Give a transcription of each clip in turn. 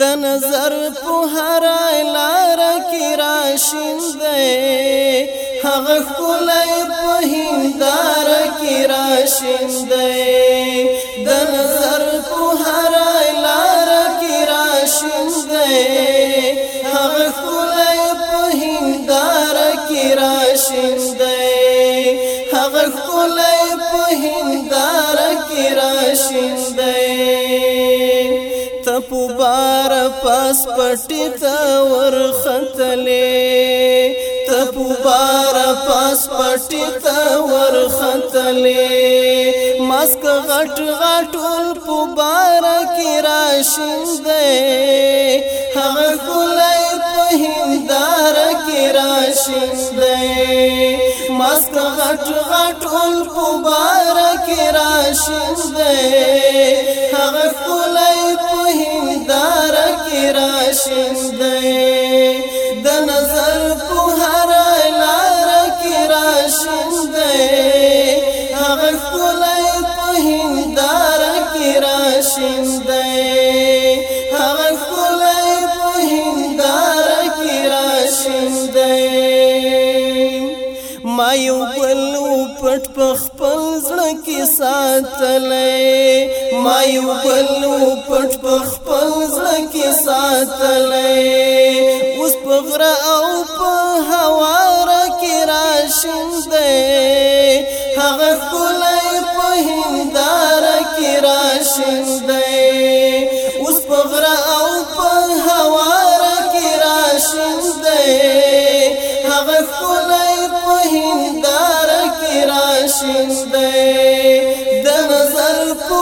د نظر په هر لار کې راشندې هغه خلای په هندار کې راشندې د نظر په هر لار کې راشندې هغه خلای په هندار کې راشندې هغه خلای په هندار کې راشندې تپوبار پس پټی تا ورختلې تپوبار پس پټی تا ورختلې مسک غټ غټول پوبار کی راشندې هغه کولای په هندار کی راشندې مسک غټ غټول پوبار کی راشندې هغه هغه ښکلی په هنداره کې راشیندی هغه ښکلی په هنداره کې راشیندی ما یو بل پټ په خپل زړه کې ساتلې ما یو بل پټ په خپل زړه کې ساتلې اوس په غره او په هوا را کې راشیندی هغه ګلای په هندار کې راشندې اوس په غرا او په هوا کې راشندې هغه ګلای په هندار کې راشندې د نظر په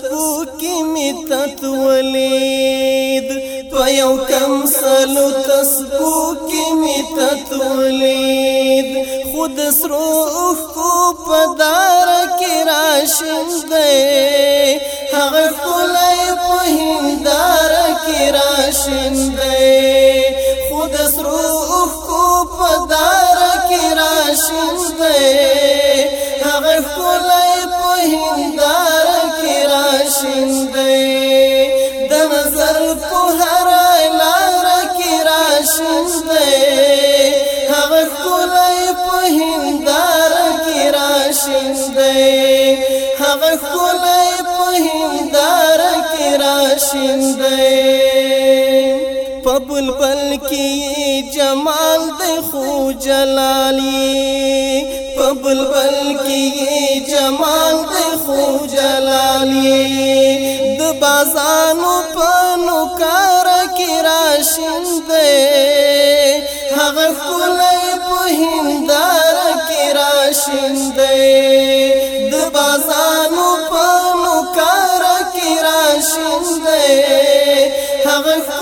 سترګو کې می تتولید په یو کم سلو تسبو کې می تتولید خود سرو کو پدار کې راشنده هغه کولای په هندار کې راشنده خلای په هندار کې راشندې په بلبل کې جمال د خو جلالي په بلبل کې جمال د خو جلالي د بازانو په نوکار کې راشندې هغه خلای په هندار کې راشندې هغه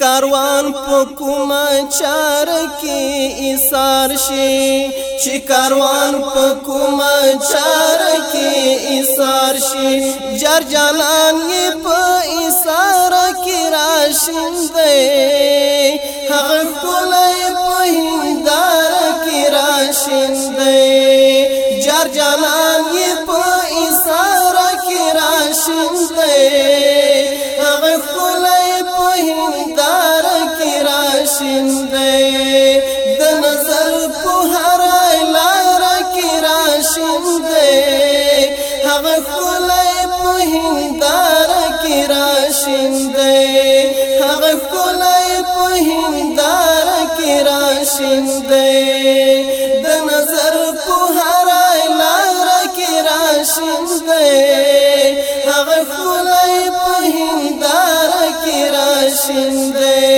کاروان په کوم چار کې ایثار شي چې کاروان په کوم چار کې ایثار شي جر جانان یې په ایثار کې راشنده هغه کله نظر په هر لار کې راشم دې هغه خلای په هندار کې راشم دې هغه خلای په هندار کې راشم دې د نظر په هر لار کې راشم دې هغه خلای په هندار کې راشم دې